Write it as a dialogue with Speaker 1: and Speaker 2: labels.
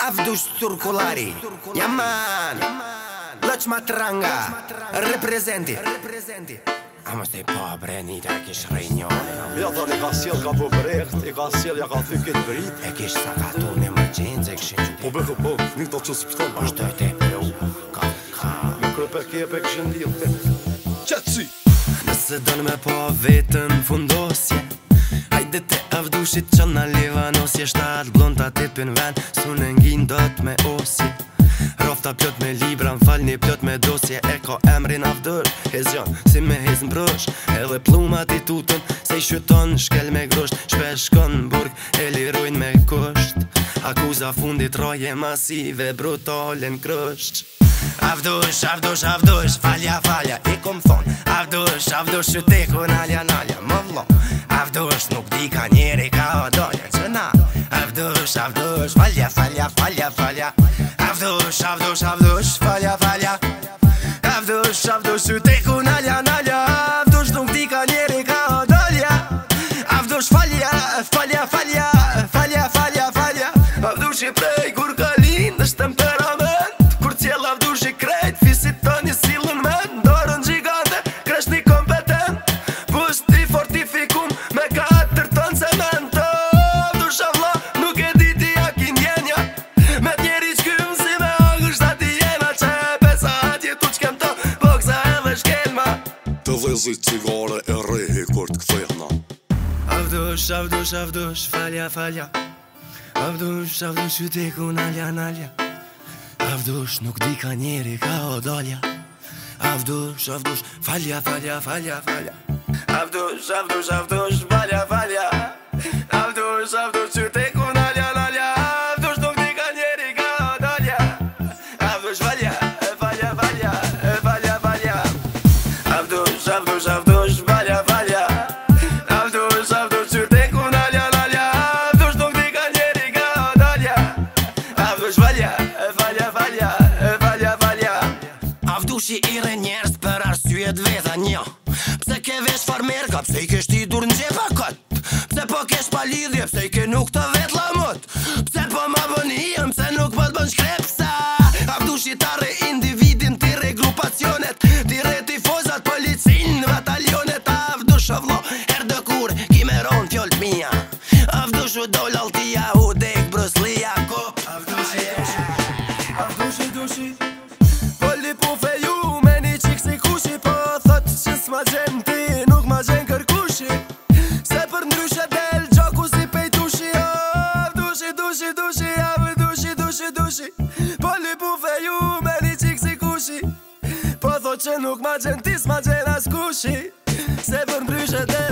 Speaker 1: Avdush Turkulari Yaman Lach Matranga Reprezenti A mështë i po breni të e kish rinjone Ja ka po E ka siel ja ka thy vrit E kish sa ka tu një më gjenë zek shi Po be të po, një të që së pëtëm Po shtoj e ka ka Një krepe kje pe kishë ndil Nëse dënë me po vetën fundosje Hajde te dushit që në Livanos Je shtatë blonë të atipin vend Su në ngin dët me osi Rofta pjot me libra më falni pjot me dosje E ka emrin avdër Hezion si me hez në brosh Edhe plumat i tutën Se i shyton shkel me grësht Shpesh kon në burg e lirojn me kësht Akuza fundit roje masive brutalin krësht Avdush, avdush, avdush, falja, falja, i kom thon Avdush, avdush, që nalja, nalja Αντώνια Τσενά Αυτούς, αυτούς, φάλια, φάλια, φάλια, φάλια Αυτούς, αυτούς, αυτούς, φάλια, φάλια Αυτούς, αυτούς, ούτε Kozi cigare e rehe kur t'kthehna Avdush, avdush, avdush, falja, falja Avdush, avdush, ju te ku nalja, nalja Avdush, nuk di ka njeri ka odolja Avdush, avdush, falja, falja, falja, falja Avdush, avdush, avdush, Shavdush, shavdush, valja, valja Shavdush, shavdush, që te ku nalja, nalja Shavdush, nuk di ka njeri ka odalja Shavdush, valja, valja, valja, valja, valja Shavdush i ire njerës për arsyet vedha një Pse ke vesh farmer ka, pse i kesht i dur në gjepa kët Pse po kesh pa pse i ke nuk të vetë mut Pse po ma bën jem, pse nuk po të bën shkrep që nuk ma gjentis ma gjen as kushi Se për mbryshet e